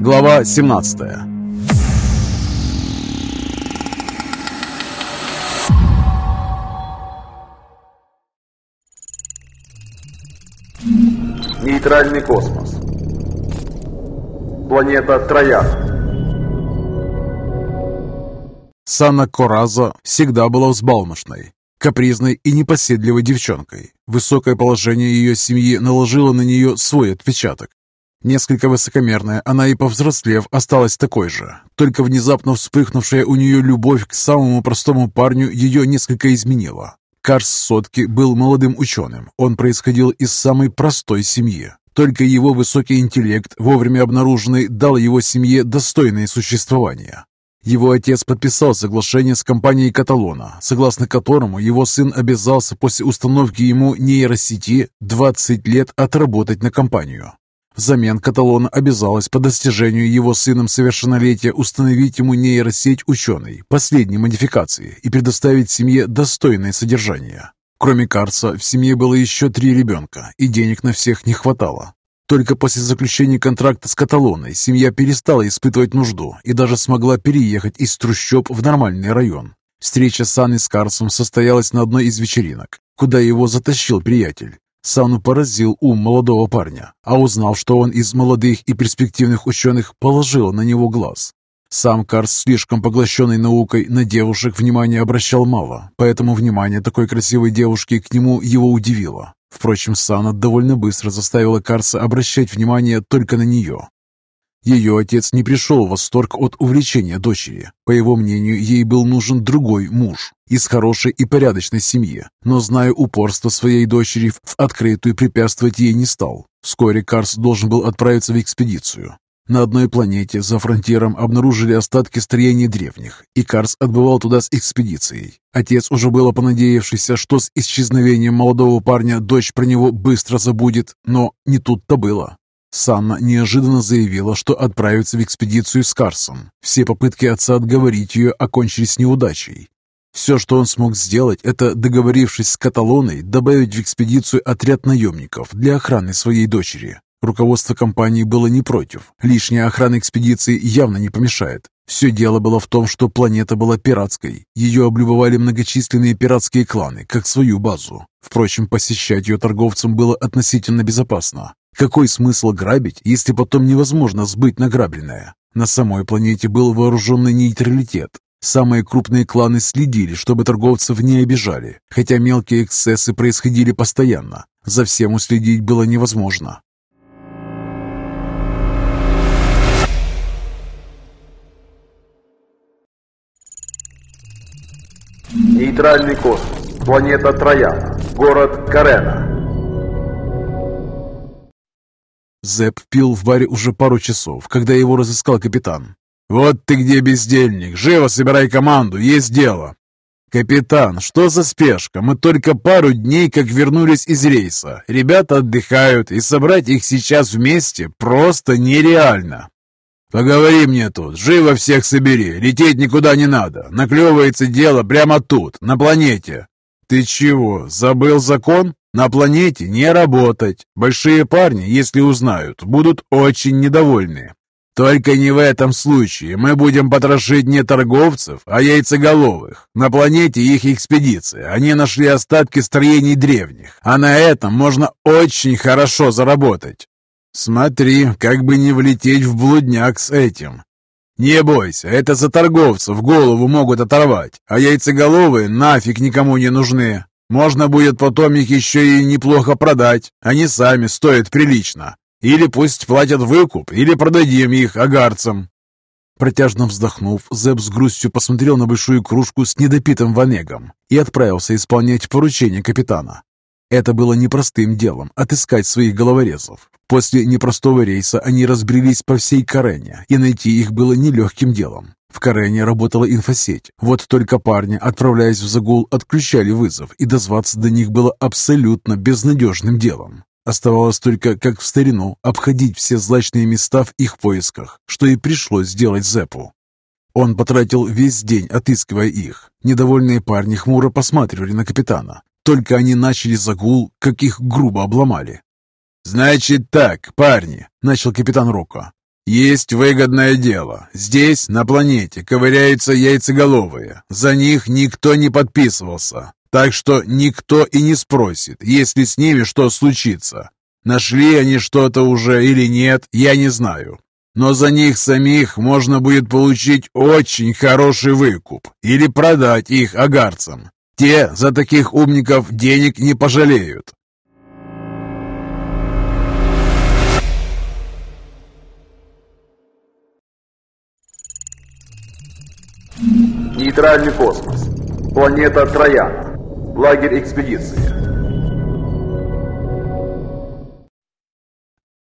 Глава 17 Нейтральный космос. Планета Троян. Сана Кораза всегда была взбалмошной, капризной и непоседливой девчонкой. Высокое положение ее семьи наложило на нее свой отпечаток. Несколько высокомерная, она и повзрослев осталась такой же. Только внезапно вспыхнувшая у нее любовь к самому простому парню ее несколько изменила. Карс Сотки был молодым ученым. Он происходил из самой простой семьи. Только его высокий интеллект, вовремя обнаруженный, дал его семье достойное существование. Его отец подписал соглашение с компанией «Каталона», согласно которому его сын обязался после установки ему нейросети 20 лет отработать на компанию. Взамен Каталон обязалась по достижению его сыном совершеннолетия установить ему нейросеть ученой последней модификации и предоставить семье достойное содержание. Кроме Карса, в семье было еще три ребенка, и денег на всех не хватало. Только после заключения контракта с Каталоной семья перестала испытывать нужду и даже смогла переехать из трущоб в нормальный район. Встреча с Анной состоялась на одной из вечеринок, куда его затащил приятель. Сану поразил ум молодого парня, а узнав, что он из молодых и перспективных ученых, положил на него глаз. Сам Карс, слишком поглощенный наукой, на девушек внимания обращал мало, поэтому внимание такой красивой девушки к нему его удивило. Впрочем, Сана довольно быстро заставила Карса обращать внимание только на нее. Ее отец не пришел в восторг от увлечения дочери. По его мнению, ей был нужен другой муж из хорошей и порядочной семьи, но, зная упорство своей дочери, в открытую препятствовать ей не стал. Вскоре Карс должен был отправиться в экспедицию. На одной планете за фронтиром обнаружили остатки строений древних, и Карс отбывал туда с экспедицией. Отец уже было понадеявшийся, что с исчезновением молодого парня дочь про него быстро забудет, но не тут-то было. Санна неожиданно заявила, что отправится в экспедицию с Карсом. Все попытки отца отговорить ее окончились неудачей. Все, что он смог сделать, это, договорившись с Каталоной, добавить в экспедицию отряд наемников для охраны своей дочери. Руководство компании было не против. Лишняя охрана экспедиции явно не помешает. Все дело было в том, что планета была пиратской. Ее облюбовали многочисленные пиратские кланы, как свою базу. Впрочем, посещать ее торговцам было относительно безопасно. Какой смысл грабить, если потом невозможно сбыть награбленное? На самой планете был вооруженный нейтралитет. Самые крупные кланы следили, чтобы торговцев не обижали, хотя мелкие эксцессы происходили постоянно. За всем уследить было невозможно. Нейтральный космос. Планета Трояна. Город Карена. Зэп пил в баре уже пару часов, когда его разыскал капитан. «Вот ты где, бездельник! Живо собирай команду, есть дело!» «Капитан, что за спешка? Мы только пару дней как вернулись из рейса. Ребята отдыхают, и собрать их сейчас вместе просто нереально!» «Поговори мне тут, живо всех собери, лететь никуда не надо. Наклевывается дело прямо тут, на планете». «Ты чего, забыл закон? На планете не работать. Большие парни, если узнают, будут очень недовольны. Только не в этом случае. Мы будем потрошить не торговцев, а яйцеголовых. На планете их экспедиция. Они нашли остатки строений древних, а на этом можно очень хорошо заработать. Смотри, как бы не влететь в блудняк с этим. Не бойся, это за торговцев голову могут оторвать, а яйцеголовые нафиг никому не нужны. Можно будет потом их еще и неплохо продать. Они сами стоят прилично. Или пусть платят выкуп, или продадим их агарцам». Протяжно вздохнув, Зеб с грустью посмотрел на большую кружку с недопитым ванегом и отправился исполнять поручение капитана. Это было непростым делом – отыскать своих головорезов. После непростого рейса они разбрелись по всей Карене, и найти их было нелегким делом. В Карене работала инфосеть. Вот только парни, отправляясь в загул, отключали вызов, и дозваться до них было абсолютно безнадежным делом. Оставалось только, как в старину, обходить все злачные места в их поисках, что и пришлось сделать Зепу. Он потратил весь день, отыскивая их. Недовольные парни хмуро посматривали на капитана. Только они начали загул, как их грубо обломали. «Значит так, парни», — начал капитан Рока. Есть выгодное дело. Здесь, на планете, ковыряются яйцеголовые. За них никто не подписывался. Так что никто и не спросит, если с ними что случится. Нашли они что-то уже или нет, я не знаю. Но за них самих можно будет получить очень хороший выкуп или продать их агарцам. Те за таких умников денег не пожалеют. Нейтральный космос. Планета Троян. Лагерь экспедиции.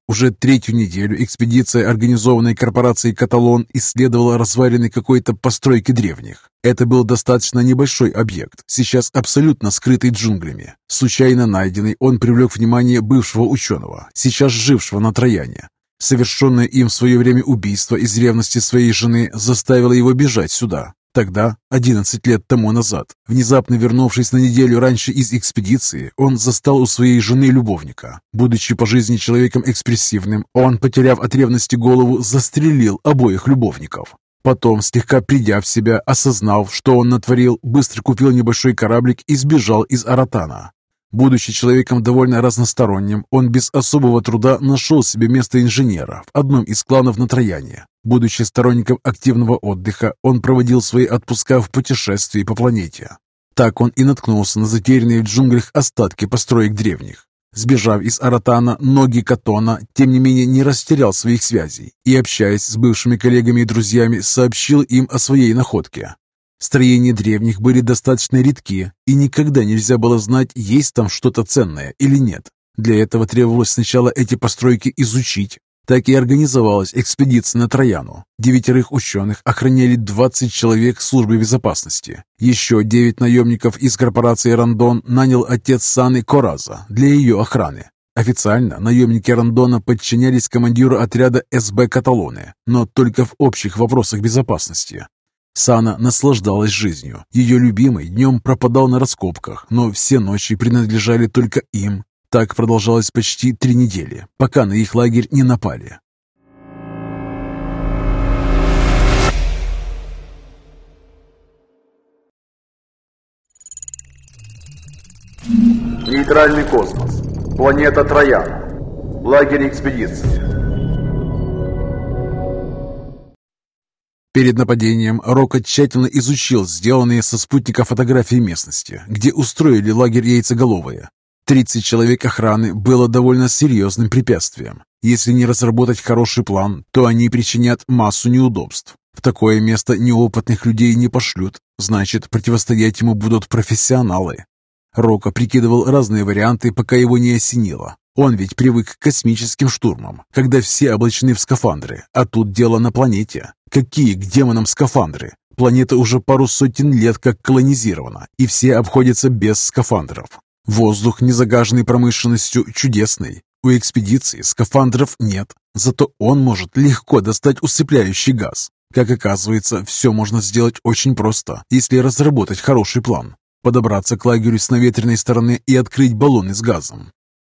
Уже третью неделю экспедиция, организованной корпорацией «Каталон», исследовала развалины какой-то постройки древних. Это был достаточно небольшой объект, сейчас абсолютно скрытый джунглями. Случайно найденный, он привлек внимание бывшего ученого, сейчас жившего на Трояне. Совершенное им в свое время убийство из ревности своей жены заставило его бежать сюда. Тогда, 11 лет тому назад, внезапно вернувшись на неделю раньше из экспедиции, он застал у своей жены любовника. Будучи по жизни человеком экспрессивным, он, потеряв от ревности голову, застрелил обоих любовников. Потом, слегка придя в себя, осознав, что он натворил, быстро купил небольшой кораблик и сбежал из Аратана. Будучи человеком довольно разносторонним, он без особого труда нашел себе место инженера в одном из кланов на Трояне. Будучи сторонником активного отдыха, он проводил свои отпуска в путешествии по планете. Так он и наткнулся на затерянные в джунглях остатки построек древних. Сбежав из Аратана, ноги Катона, тем не менее, не растерял своих связей и, общаясь с бывшими коллегами и друзьями, сообщил им о своей находке. Строения древних были достаточно редки, и никогда нельзя было знать, есть там что-то ценное или нет. Для этого требовалось сначала эти постройки изучить. Так и организовалась экспедиция на Трояну. Девятерых ученых охраняли 20 человек службы безопасности. Еще девять наемников из корпорации «Рандон» нанял отец Саны Кораза для ее охраны. Официально наемники Рандона подчинялись командиру отряда СБ Каталоне, но только в общих вопросах безопасности. Сана наслаждалась жизнью. Ее любимый днем пропадал на раскопках, но все ночи принадлежали только им. Так продолжалось почти три недели, пока на их лагерь не напали. Нейтральный космос. Планета Троян. Лагерь экспедиции. Перед нападением Рока тщательно изучил сделанные со спутника фотографии местности, где устроили лагерь яйцеголовые. 30 человек охраны было довольно серьезным препятствием. Если не разработать хороший план, то они причинят массу неудобств. В такое место неопытных людей не пошлют, значит, противостоять ему будут профессионалы. Рока прикидывал разные варианты, пока его не осенило. Он ведь привык к космическим штурмам, когда все облачены в скафандры, а тут дело на планете. Какие к демонам скафандры? Планета уже пару сотен лет как колонизирована, и все обходятся без скафандров. Воздух, не загаженный промышленностью, чудесный. У экспедиции скафандров нет, зато он может легко достать усыпляющий газ. Как оказывается, все можно сделать очень просто, если разработать хороший план. Подобраться к лагерю с наветренной стороны и открыть баллоны с газом.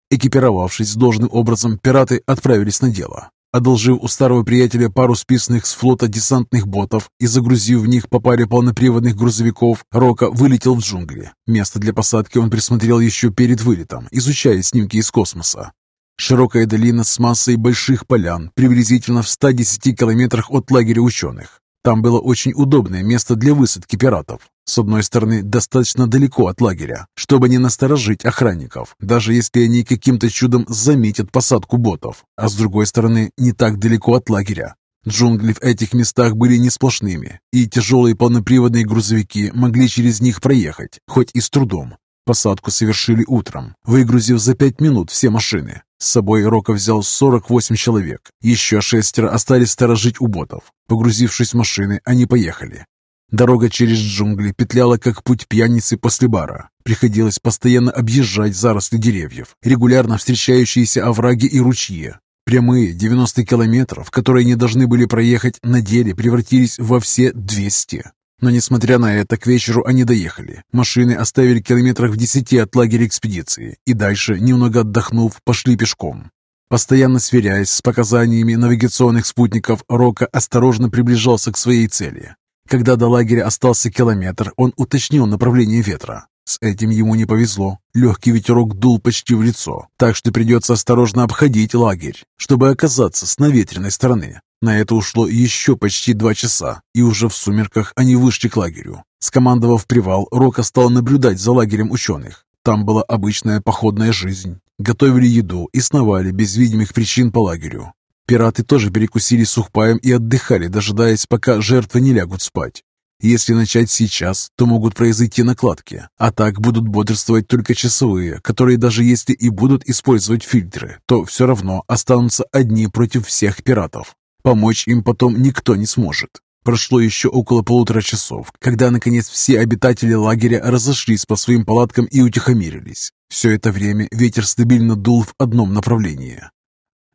Экипировавшись должным образом, пираты отправились на дело. Одолжив у старого приятеля пару списанных с флота десантных ботов и загрузив в них по паре полноприводных грузовиков, Рока вылетел в джунгли. Место для посадки он присмотрел еще перед вылетом, изучая снимки из космоса. Широкая долина с массой больших полян, приблизительно в 110 километрах от лагеря ученых. Там было очень удобное место для высадки пиратов. С одной стороны, достаточно далеко от лагеря, чтобы не насторожить охранников, даже если они каким-то чудом заметят посадку ботов. А с другой стороны, не так далеко от лагеря. Джунгли в этих местах были не сплошными, и тяжелые полноприводные грузовики могли через них проехать, хоть и с трудом. Посадку совершили утром, выгрузив за пять минут все машины. С собой Рока взял 48 человек. Еще шестеро остались сторожить у ботов. Погрузившись в машины, они поехали. Дорога через джунгли петляла, как путь пьяницы после бара. Приходилось постоянно объезжать заросли деревьев, регулярно встречающиеся овраги и ручьи. Прямые 90 километров, которые они должны были проехать, на деле превратились во все 200. Но, несмотря на это, к вечеру они доехали. Машины оставили километрах в десяти от лагеря экспедиции и дальше, немного отдохнув, пошли пешком. Постоянно сверяясь с показаниями навигационных спутников, Рока осторожно приближался к своей цели. Когда до лагеря остался километр, он уточнил направление ветра. С этим ему не повезло. Легкий ветерок дул почти в лицо, так что придется осторожно обходить лагерь, чтобы оказаться с наветренной стороны. На это ушло еще почти два часа, и уже в сумерках они вышли к лагерю. Скомандовав привал, Рока стал наблюдать за лагерем ученых. Там была обычная походная жизнь. Готовили еду и сновали без видимых причин по лагерю. Пираты тоже перекусили сухпаем и отдыхали, дожидаясь, пока жертвы не лягут спать. Если начать сейчас, то могут произойти накладки, а так будут бодрствовать только часовые, которые даже если и будут использовать фильтры, то все равно останутся одни против всех пиратов. Помочь им потом никто не сможет. Прошло еще около полутора часов, когда, наконец, все обитатели лагеря разошлись по своим палаткам и утихомирились. Все это время ветер стабильно дул в одном направлении.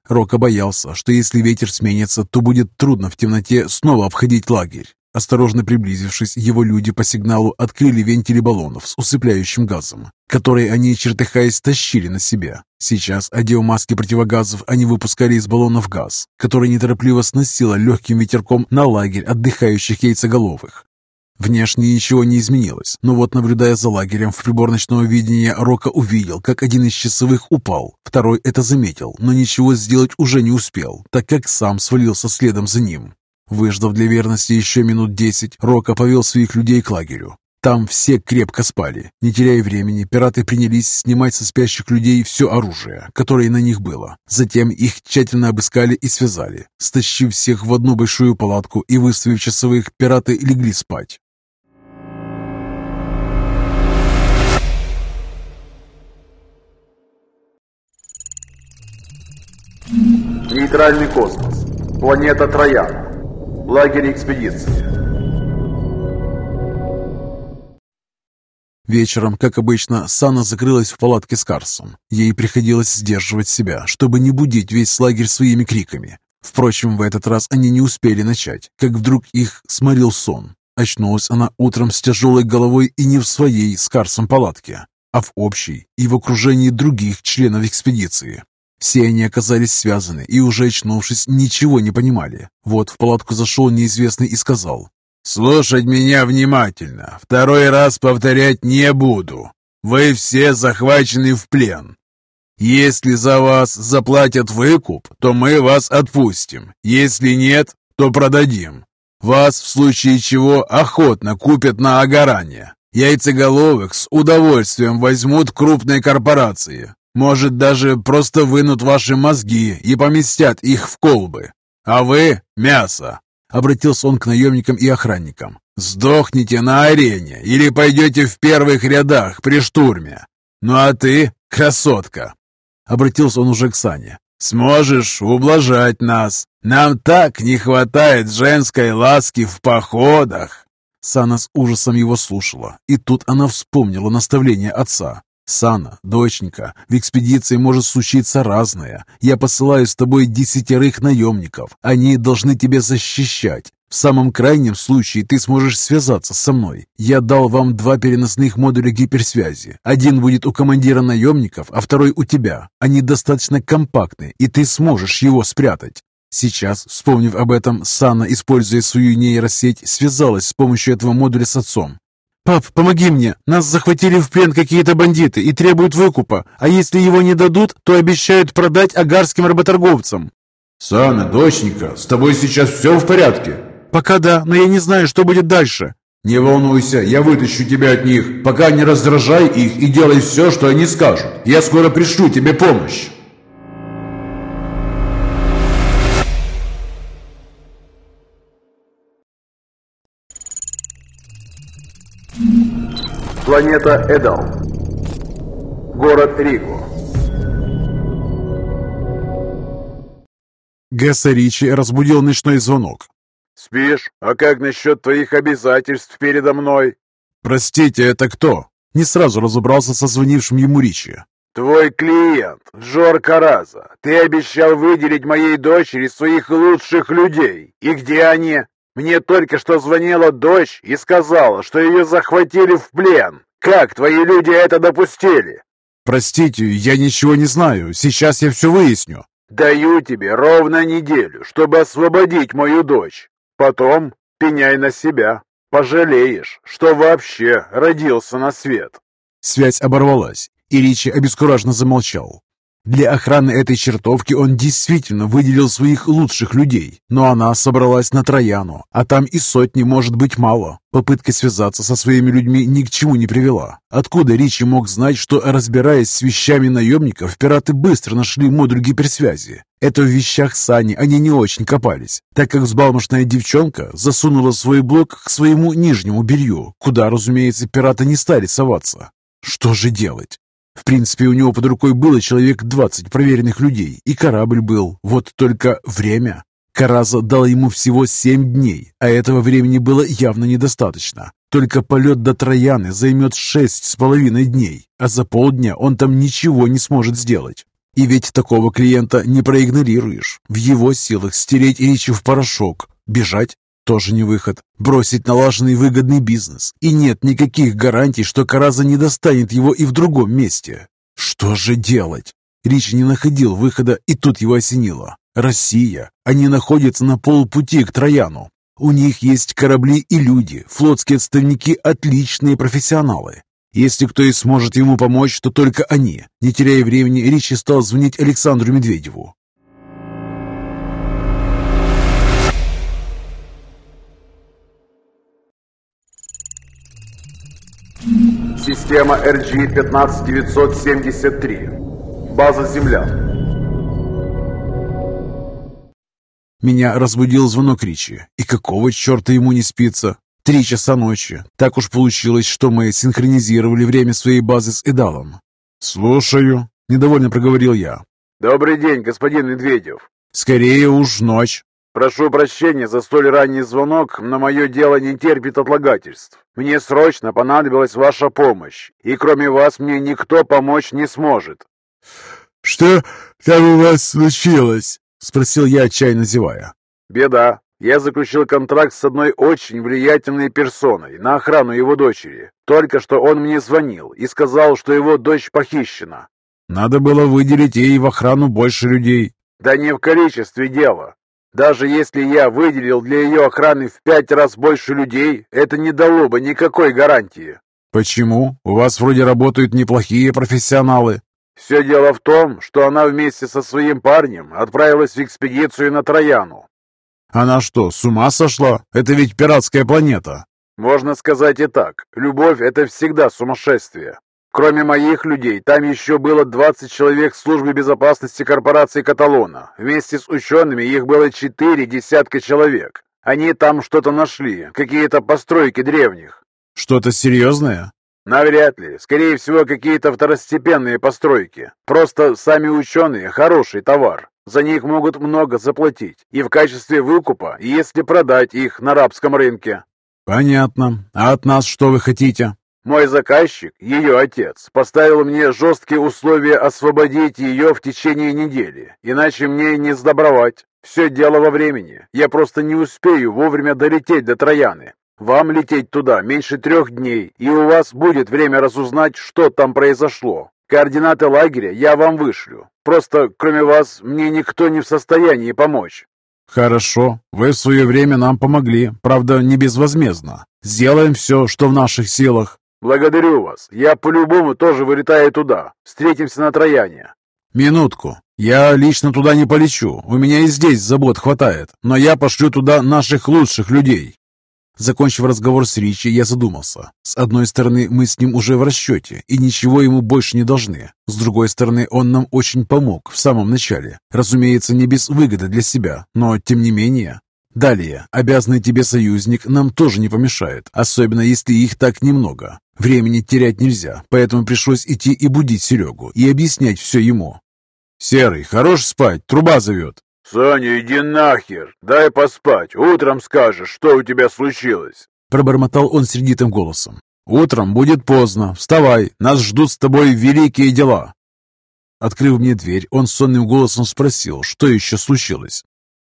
Рока боялся, что если ветер сменится, то будет трудно в темноте снова обходить лагерь. Осторожно приблизившись, его люди по сигналу открыли вентили баллонов с усыпляющим газом, которые они, чертыхаясь, тащили на себя. Сейчас, одев маски противогазов, они выпускали из баллонов газ, который неторопливо сносило легким ветерком на лагерь отдыхающих яйцеголовых. Внешне ничего не изменилось, но вот наблюдая за лагерем в прибор ночного видения, Рока увидел, как один из часовых упал. Второй это заметил, но ничего сделать уже не успел, так как сам свалился следом за ним. Выждав для верности еще минут десять, Рока повел своих людей к лагерю. Там все крепко спали. Не теряя времени, пираты принялись снимать со спящих людей все оружие, которое на них было. Затем их тщательно обыскали и связали. Стащив всех в одну большую палатку и выставив часовых, пираты легли спать. Нейтральный космос. Планета Троян. Лагерь экспедиции. Вечером, как обычно, Сана закрылась в палатке с Карсом. Ей приходилось сдерживать себя, чтобы не будить весь лагерь своими криками. Впрочем, в этот раз они не успели начать, как вдруг их сморил сон. Очнулась она утром с тяжелой головой и не в своей с Карсом палатке, а в общей и в окружении других членов экспедиции. Все они оказались связаны и, уже очнувшись, ничего не понимали. Вот в палатку зашел неизвестный и сказал, «Слушать меня внимательно. Второй раз повторять не буду. Вы все захвачены в плен. Если за вас заплатят выкуп, то мы вас отпустим. Если нет, то продадим. Вас, в случае чего, охотно купят на Агаране. Яйцеголовых с удовольствием возьмут крупные корпорации. Может, даже просто вынут ваши мозги и поместят их в колбы. А вы — мясо!» Обратился он к наемникам и охранникам. «Сдохните на арене или пойдете в первых рядах при штурме. Ну а ты, красотка!» Обратился он уже к Сане. «Сможешь ублажать нас. Нам так не хватает женской ласки в походах!» Сана с ужасом его слушала, и тут она вспомнила наставление отца. «Сана, доченька, в экспедиции может случиться разное. Я посылаю с тобой десятерых наемников. Они должны тебя защищать. В самом крайнем случае ты сможешь связаться со мной. Я дал вам два переносных модуля гиперсвязи. Один будет у командира наемников, а второй у тебя. Они достаточно компактны, и ты сможешь его спрятать. Сейчас, вспомнив об этом, Сана, используя свою нейросеть, связалась с помощью этого модуля с отцом. «Пап, помоги мне! Нас захватили в плен какие-то бандиты и требуют выкупа, а если его не дадут, то обещают продать агарским работорговцам». «Сана, доченька, с тобой сейчас все в порядке?» «Пока да, но я не знаю, что будет дальше». «Не волнуйся, я вытащу тебя от них. Пока не раздражай их и делай все, что они скажут. Я скоро пришлю тебе помощь». Планета Эдал. Город Риго. Гесса Ричи разбудил ночной звонок. «Спишь? А как насчет твоих обязательств передо мной?» «Простите, это кто?» Не сразу разобрался со звонившим ему Ричи. «Твой клиент, Джор Караза. Ты обещал выделить моей дочери своих лучших людей. И где они?» Мне только что звонила дочь и сказала, что ее захватили в плен. Как твои люди это допустили?» «Простите, я ничего не знаю. Сейчас я все выясню». Даю тебе ровно неделю, чтобы освободить мою дочь. Потом пеняй на себя. Пожалеешь, что вообще родился на свет. Связь оборвалась, и Ричи обескураженно замолчал. Для охраны этой чертовки он действительно выделил своих лучших людей, но она собралась на Трояну, а там и сотни может быть мало. Попытка связаться со своими людьми ни к чему не привела. Откуда Ричи мог знать, что, разбираясь с вещами наемников, пираты быстро нашли модуль гиперсвязи? Это в вещах Сани они не очень копались, так как взбалмошная девчонка засунула свой блок к своему нижнему белью, куда, разумеется, пираты не стали соваться. Что же делать? В принципе, у него под рукой было человек 20 проверенных людей, и корабль был. Вот только время. Караза дал ему всего 7 дней, а этого времени было явно недостаточно. Только полет до Трояны займет шесть с половиной дней, а за полдня он там ничего не сможет сделать. И ведь такого клиента не проигнорируешь. В его силах стереть Ричи в порошок, бежать тоже не выход. Бросить налаженный выгодный бизнес. И нет никаких гарантий, что Караза не достанет его и в другом месте. Что же делать? Рич не находил выхода, и тут его осенило. Россия. Они находятся на полпути к Трояну. У них есть корабли и люди. Флотские отставники – отличные профессионалы. Если кто и сможет ему помочь, то только они. Не теряя времени, Ричи стал звонить Александру Медведеву. Система RG-15973. База «Земля». Меня разбудил звонок Ричи. И какого черта ему не спится? Три часа ночи. Так уж получилось, что мы синхронизировали время своей базы с Эдалом. «Слушаю», — недовольно проговорил я. «Добрый день, господин Медведев». «Скорее уж ночь». «Прошу прощения за столь ранний звонок, но мое дело не терпит отлагательств. Мне срочно понадобилась ваша помощь, и кроме вас мне никто помочь не сможет». «Что там у вас случилось?» — спросил я, отчаянно зевая. «Беда. Я заключил контракт с одной очень влиятельной персоной на охрану его дочери. Только что он мне звонил и сказал, что его дочь похищена». «Надо было выделить ей в охрану больше людей». «Да не в количестве дела. Даже если я выделил для ее охраны в пять раз больше людей, это не дало бы никакой гарантии. Почему? У вас вроде работают неплохие профессионалы. Все дело в том, что она вместе со своим парнем отправилась в экспедицию на Трояну. Она что, с ума сошла? Это ведь пиратская планета. Можно сказать и так. Любовь – это всегда сумасшествие. Кроме моих людей, там еще было 20 человек службы безопасности корпорации Каталона. Вместе с учеными их было четыре десятка человек. Они там что-то нашли, какие-то постройки древних. Что-то серьезное? Навряд ли. Скорее всего, какие-то второстепенные постройки. Просто сами ученые – хороший товар. За них могут много заплатить. И в качестве выкупа, если продать их на рабском рынке. Понятно. А от нас что вы хотите? Мой заказчик, ее отец, поставил мне жесткие условия освободить ее в течение недели, иначе мне не сдобровать. Все дело во времени. Я просто не успею вовремя долететь до Трояны. Вам лететь туда меньше трех дней, и у вас будет время разузнать, что там произошло. Координаты лагеря я вам вышлю. Просто, кроме вас, мне никто не в состоянии помочь. Хорошо, вы в свое время нам помогли, правда, не безвозмездно. Сделаем все, что в наших силах. «Благодарю вас. Я по-любому тоже вылетаю туда. Встретимся на Трояне». «Минутку. Я лично туда не полечу. У меня и здесь забот хватает. Но я пошлю туда наших лучших людей». Закончив разговор с Ричи, я задумался. С одной стороны, мы с ним уже в расчете, и ничего ему больше не должны. С другой стороны, он нам очень помог в самом начале. Разумеется, не без выгоды для себя, но тем не менее. Далее, обязанный тебе союзник нам тоже не помешает, особенно если их так немного. Времени терять нельзя, поэтому пришлось идти и будить Серегу, и объяснять все ему. «Серый, хорош спать, труба зовет». «Соня, иди нахер, дай поспать, утром скажешь, что у тебя случилось». Пробормотал он сердитым голосом. «Утром будет поздно, вставай, нас ждут с тобой великие дела». Открыв мне дверь, он сонным голосом спросил, что еще случилось.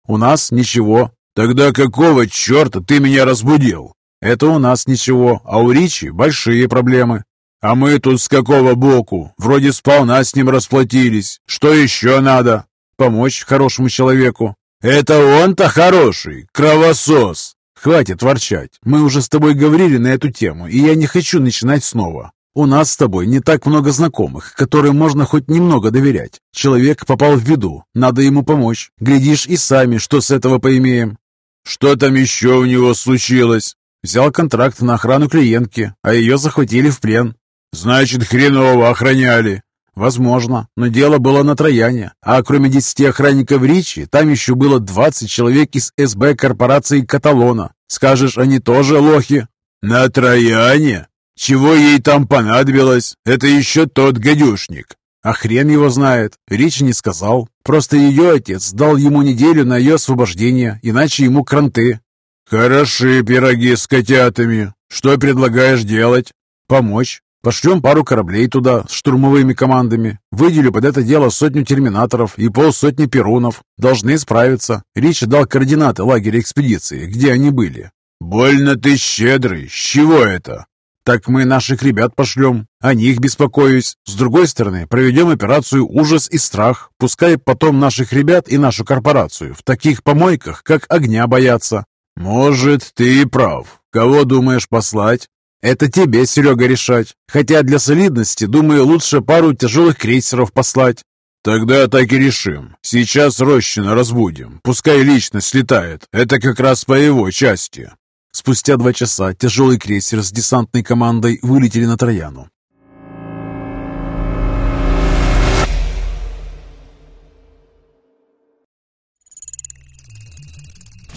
«У нас ничего». «Тогда какого черта ты меня разбудил?» Это у нас ничего, а у Ричи большие проблемы. А мы тут с какого боку? Вроде сполна с ним расплатились. Что еще надо? помочь хорошему человеку». «Это он-то хороший, кровосос!» «Хватит ворчать. Мы уже с тобой говорили на эту тему, и я не хочу начинать снова. У нас с тобой не так много знакомых, которым можно хоть немного доверять. Человек попал в беду, надо ему помочь. Глядишь и сами, что с этого поимеем». «Что там еще у него случилось?» Взял контракт на охрану клиентки, а ее захватили в плен. «Значит, хреново охраняли». Возможно, но дело было на Трояне, а кроме десяти охранников Ричи, там еще было двадцать человек из СБ корпорации Каталона. Скажешь, они тоже лохи? На Трояне? Чего ей там понадобилось? Это еще тот гадюшник. А хрен его знает. Ричи не сказал. Просто ее отец дал ему неделю на ее освобождение, иначе ему кранты. Хороши пироги с котятами. Что предлагаешь делать? Помочь. Пошлем пару кораблей туда с штурмовыми командами. Выделю под это дело сотню терминаторов и полсотни перунов. Должны справиться. Ричи дал координаты лагеря экспедиции, где они были. «Больно ты щедрый. С чего это?» «Так мы наших ребят пошлем. О них беспокоюсь. С другой стороны, проведем операцию «Ужас и страх». Пускай потом наших ребят и нашу корпорацию в таких помойках, как огня, боятся». «Может, ты и прав. Кого думаешь послать?» Это тебе, Серега, решать. Хотя для солидности, думаю, лучше пару тяжелых крейсеров послать. Тогда так и решим. Сейчас Рощина разбудим. Пускай лично слетает. Это как раз по его части. Спустя два часа тяжелый крейсер с десантной командой вылетели на Трояну.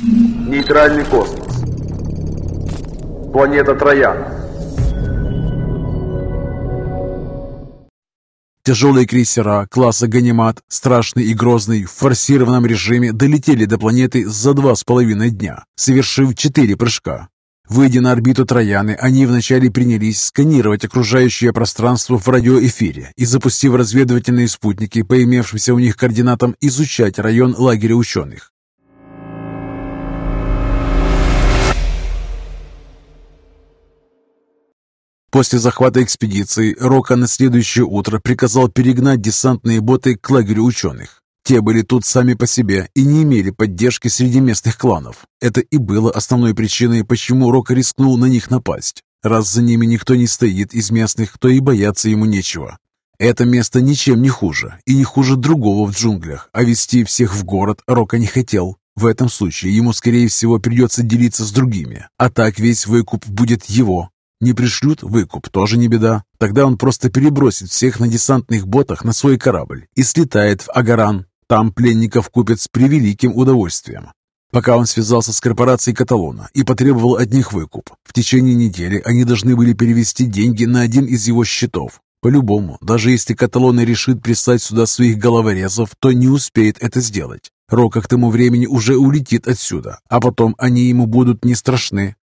Нейтральный космос. Планета Трояна. Тяжелые крейсера класса «Ганимат», страшный и грозный, в форсированном режиме долетели до планеты за два с половиной дня, совершив четыре прыжка. Выйдя на орбиту Трояны, они вначале принялись сканировать окружающее пространство в радиоэфире и, запустив разведывательные спутники по имевшимся у них координатам, изучать район лагеря ученых. После захвата экспедиции Рока на следующее утро приказал перегнать десантные боты к лагерю ученых. Те были тут сами по себе и не имели поддержки среди местных кланов. Это и было основной причиной, почему Рока рискнул на них напасть. Раз за ними никто не стоит из местных, то и бояться ему нечего. Это место ничем не хуже, и не хуже другого в джунглях, а вести всех в город Рока не хотел. В этом случае ему, скорее всего, придется делиться с другими, а так весь выкуп будет его, не пришлют выкуп, тоже не беда. Тогда он просто перебросит всех на десантных ботах на свой корабль и слетает в Агаран. Там пленников купят с превеликим удовольствием. Пока он связался с корпорацией Каталона и потребовал от них выкуп, в течение недели они должны были перевести деньги на один из его счетов. По-любому, даже если Каталона решит прислать сюда своих головорезов, то не успеет это сделать. Рока к тому времени уже улетит отсюда, а потом они ему будут не страшны.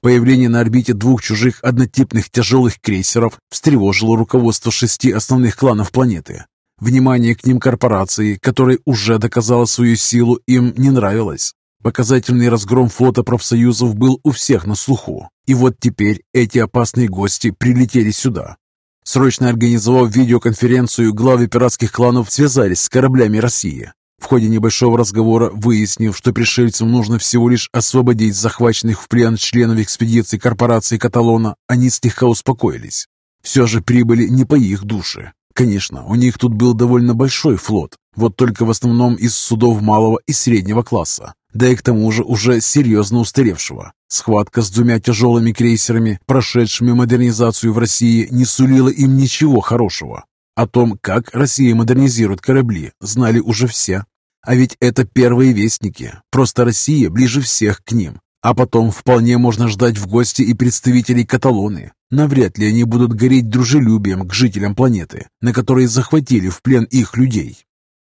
Появление на орбите двух чужих однотипных тяжелых крейсеров встревожило руководство шести основных кланов планеты. Внимание к ним корпорации, которая уже доказала свою силу, им не нравилось. Показательный разгром флота профсоюзов был у всех на слуху. И вот теперь эти опасные гости прилетели сюда. Срочно организовав видеоконференцию, главы пиратских кланов связались с кораблями России. В ходе небольшого разговора, выяснив, что пришельцам нужно всего лишь освободить захваченных в плен членов экспедиции корпорации Каталона, они слегка успокоились. Все же прибыли не по их душе. Конечно, у них тут был довольно большой флот, вот только в основном из судов малого и среднего класса, да и к тому же уже серьезно устаревшего. Схватка с двумя тяжелыми крейсерами, прошедшими модернизацию в России, не сулила им ничего хорошего. О том, как Россия модернизирует корабли, знали уже все. А ведь это первые вестники. Просто Россия ближе всех к ним. А потом вполне можно ждать в гости и представителей Каталоны. Навряд ли они будут гореть дружелюбием к жителям планеты, на которой захватили в плен их людей.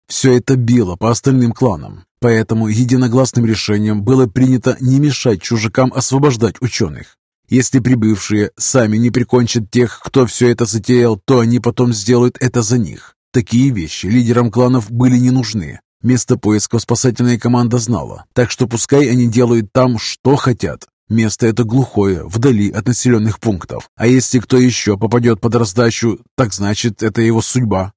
Все это било по остальным кланам, поэтому единогласным решением было принято не мешать чужакам освобождать ученых. Если прибывшие сами не прикончат тех, кто все это затеял, то они потом сделают это за них. Такие вещи лидерам кланов были не нужны. Место поиска спасательная команда знала, так что пускай они делают там, что хотят. Место это глухое, вдали от населенных пунктов. А если кто еще попадет под раздачу, так значит, это его судьба.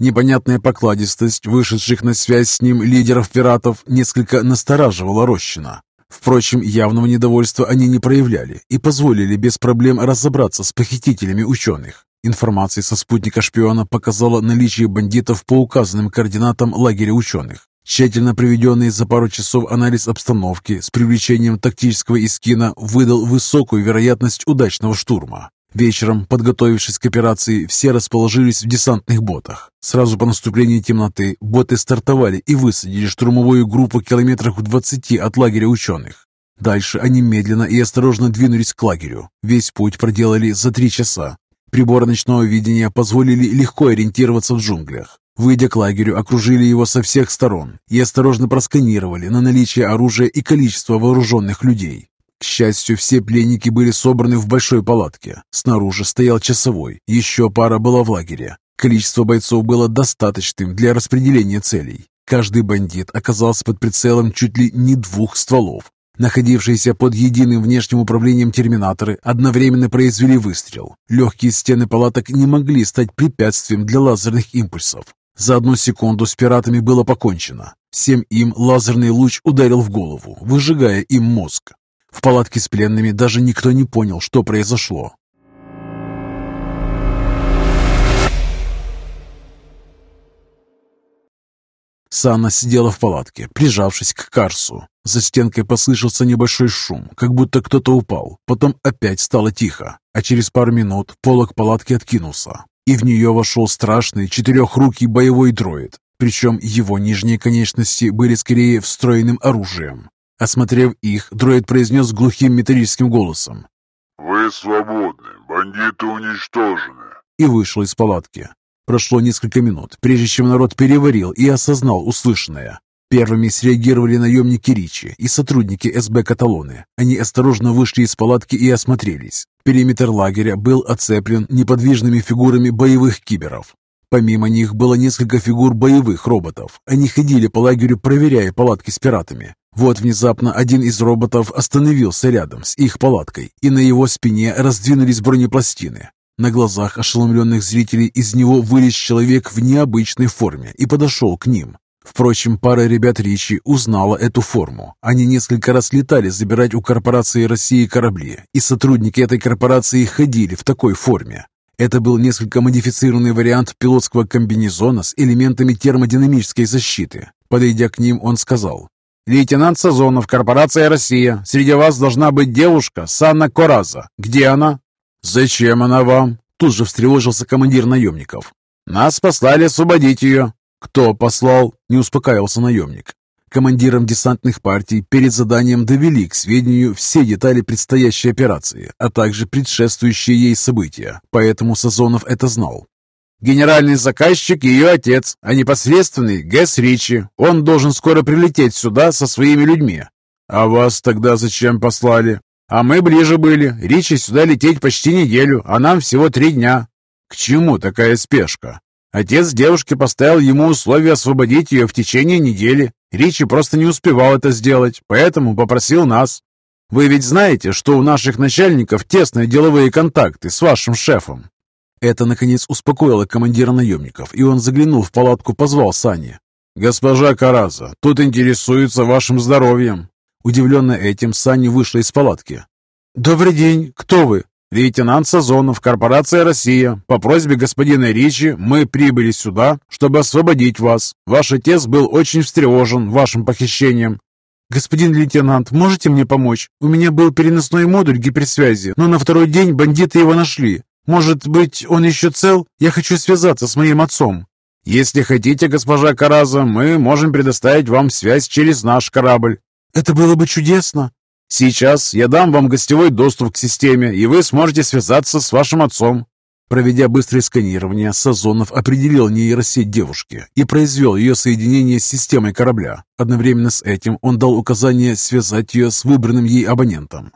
Непонятная покладистость вышедших на связь с ним лидеров пиратов несколько настораживала Рощина. Впрочем, явного недовольства они не проявляли и позволили без проблем разобраться с похитителями ученых. Информация со спутника шпиона показала наличие бандитов по указанным координатам лагеря ученых. Тщательно проведенный за пару часов анализ обстановки с привлечением тактического искина выдал высокую вероятность удачного штурма. Вечером, подготовившись к операции, все расположились в десантных ботах. Сразу по наступлении темноты боты стартовали и высадили штурмовую группу километрах в 20 от лагеря ученых. Дальше они медленно и осторожно двинулись к лагерю. Весь путь проделали за три часа. Приборы ночного видения позволили легко ориентироваться в джунглях. Выйдя к лагерю, окружили его со всех сторон и осторожно просканировали на наличие оружия и количество вооруженных людей. К счастью, все пленники были собраны в большой палатке. Снаружи стоял часовой, еще пара была в лагере. Количество бойцов было достаточным для распределения целей. Каждый бандит оказался под прицелом чуть ли не двух стволов. Находившиеся под единым внешним управлением терминаторы одновременно произвели выстрел. Легкие стены палаток не могли стать препятствием для лазерных импульсов. За одну секунду с пиратами было покончено. Всем им лазерный луч ударил в голову, выжигая им мозг. В палатке с пленными даже никто не понял, что произошло. Сана сидела в палатке, прижавшись к Карсу. За стенкой послышался небольшой шум, как будто кто-то упал. Потом опять стало тихо, а через пару минут полог палатки откинулся, и в нее вошел страшный четырехрукий боевой дроид. Причем его нижние конечности были скорее встроенным оружием. Осмотрев их, дроид произнес глухим металлическим голосом. «Вы свободны, бандиты уничтожены». И вышел из палатки. Прошло несколько минут, прежде чем народ переварил и осознал услышанное. Первыми среагировали наемники Ричи и сотрудники СБ Каталоны. Они осторожно вышли из палатки и осмотрелись. Периметр лагеря был оцеплен неподвижными фигурами боевых киберов. Помимо них было несколько фигур боевых роботов. Они ходили по лагерю, проверяя палатки с пиратами. Вот внезапно один из роботов остановился рядом с их палаткой, и на его спине раздвинулись бронепластины. На глазах ошеломленных зрителей из него вылез человек в необычной форме и подошел к ним. Впрочем, пара ребят Ричи узнала эту форму. Они несколько раз летали забирать у корпорации России корабли, и сотрудники этой корпорации ходили в такой форме. Это был несколько модифицированный вариант пилотского комбинезона с элементами термодинамической защиты. Подойдя к ним, он сказал, «Лейтенант Сазонов, корпорация «Россия». Среди вас должна быть девушка Санна Кораза. Где она?» «Зачем она вам?» Тут же встревожился командир наемников. «Нас послали освободить ее». «Кто послал?» – не успокаивался наемник. Командирам десантных партий перед заданием довели к сведению все детали предстоящей операции, а также предшествующие ей события, поэтому Сазонов это знал. Генеральный заказчик – ее отец, а непосредственный – Гэс Ричи. Он должен скоро прилететь сюда со своими людьми. А вас тогда зачем послали? А мы ближе были. Ричи сюда лететь почти неделю, а нам всего три дня. К чему такая спешка? Отец девушки поставил ему условие освободить ее в течение недели. Ричи просто не успевал это сделать, поэтому попросил нас. Вы ведь знаете, что у наших начальников тесные деловые контакты с вашим шефом. Это, наконец, успокоило командира наемников, и он заглянул в палатку, позвал Сани. «Госпожа Караза, тут интересуются вашим здоровьем». Удивленная этим, Сани вышла из палатки. «Добрый день, кто вы?» «Лейтенант Сазонов, корпорация «Россия». По просьбе господина Ричи мы прибыли сюда, чтобы освободить вас. Ваш отец был очень встревожен вашим похищением. «Господин лейтенант, можете мне помочь? У меня был переносной модуль гиперсвязи, но на второй день бандиты его нашли. Может быть, он еще цел? Я хочу связаться с моим отцом». «Если хотите, госпожа Караза, мы можем предоставить вам связь через наш корабль». «Это было бы чудесно». «Сейчас я дам вам гостевой доступ к системе, и вы сможете связаться с вашим отцом». Проведя быстрое сканирование, Сазонов определил нейросеть девушки и произвел ее соединение с системой корабля. Одновременно с этим он дал указание связать ее с выбранным ей абонентом.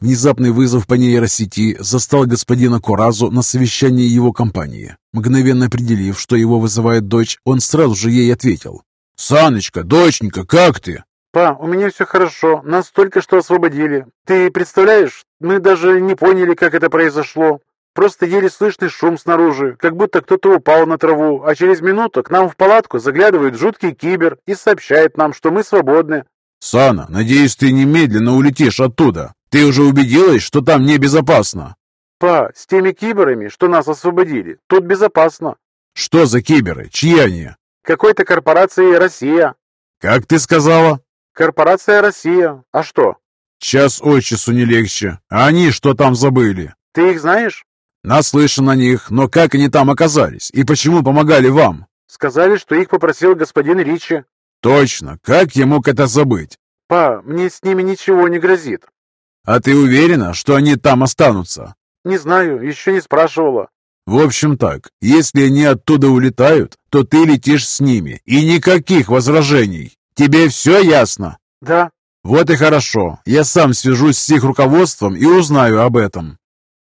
Внезапный вызов по нейросети застал господина Куразу на совещании его компании. Мгновенно определив, что его вызывает дочь, он сразу же ей ответил. «Саночка, доченька, как ты?» «Па, у меня все хорошо. Нас только что освободили. Ты представляешь, мы даже не поняли, как это произошло. Просто еле слышный шум снаружи, как будто кто-то упал на траву, а через минуту к нам в палатку заглядывает жуткий кибер и сообщает нам, что мы свободны». «Сана, надеюсь, ты немедленно улетишь оттуда. Ты уже убедилась, что там небезопасно?» «Па, с теми киберами, что нас освободили, тут безопасно». «Что за киберы? Чьи они?» «Какой-то корпорации «Россия». «Как ты сказала?» «Корпорация «Россия». А что?» «Час от часу не легче. А они что там забыли?» «Ты их знаешь?» «Наслышан о них, но как они там оказались и почему помогали вам?» «Сказали, что их попросил господин Ричи». «Точно. Как я мог это забыть?» «Па, мне с ними ничего не грозит». «А ты уверена, что они там останутся?» «Не знаю, еще не спрашивала». «В общем так, если они оттуда улетают, то ты летишь с ними, и никаких возражений. Тебе все ясно?» «Да». «Вот и хорошо. Я сам свяжусь с их руководством и узнаю об этом».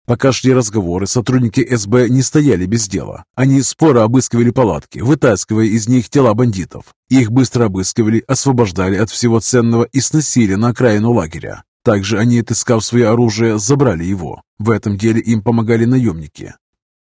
Пока шли разговоры, сотрудники СБ не стояли без дела. Они споро обыскивали палатки, вытаскивая из них тела бандитов. Их быстро обыскивали, освобождали от всего ценного и сносили на окраину лагеря. Также они, отыскав свое оружие, забрали его. В этом деле им помогали наемники.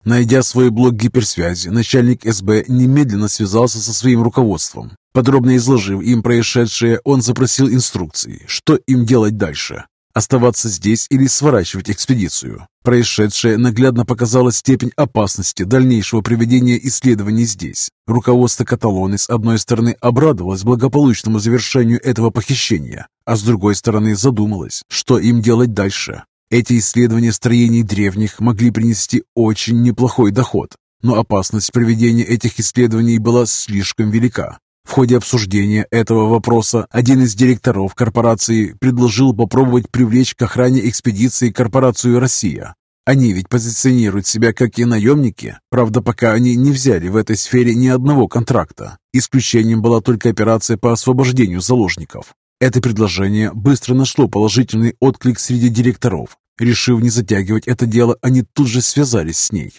Найдя свой блок гиперсвязи, начальник СБ немедленно связался со своим руководством. Подробно изложив им происшедшее, он запросил инструкции, что им делать дальше. Оставаться здесь или сворачивать экспедицию. Происшедшее наглядно показало степень опасности дальнейшего проведения исследований здесь. Руководство Каталоны с одной стороны обрадовалось благополучному завершению этого похищения, а с другой стороны задумалось, что им делать дальше. Эти исследования строений древних могли принести очень неплохой доход, но опасность проведения этих исследований была слишком велика. В ходе обсуждения этого вопроса один из директоров корпорации предложил попробовать привлечь к охране экспедиции корпорацию «Россия». Они ведь позиционируют себя как и наемники, правда, пока они не взяли в этой сфере ни одного контракта. Исключением была только операция по освобождению заложников. Это предложение быстро нашло положительный отклик среди директоров. Решив не затягивать это дело, они тут же связались с ней.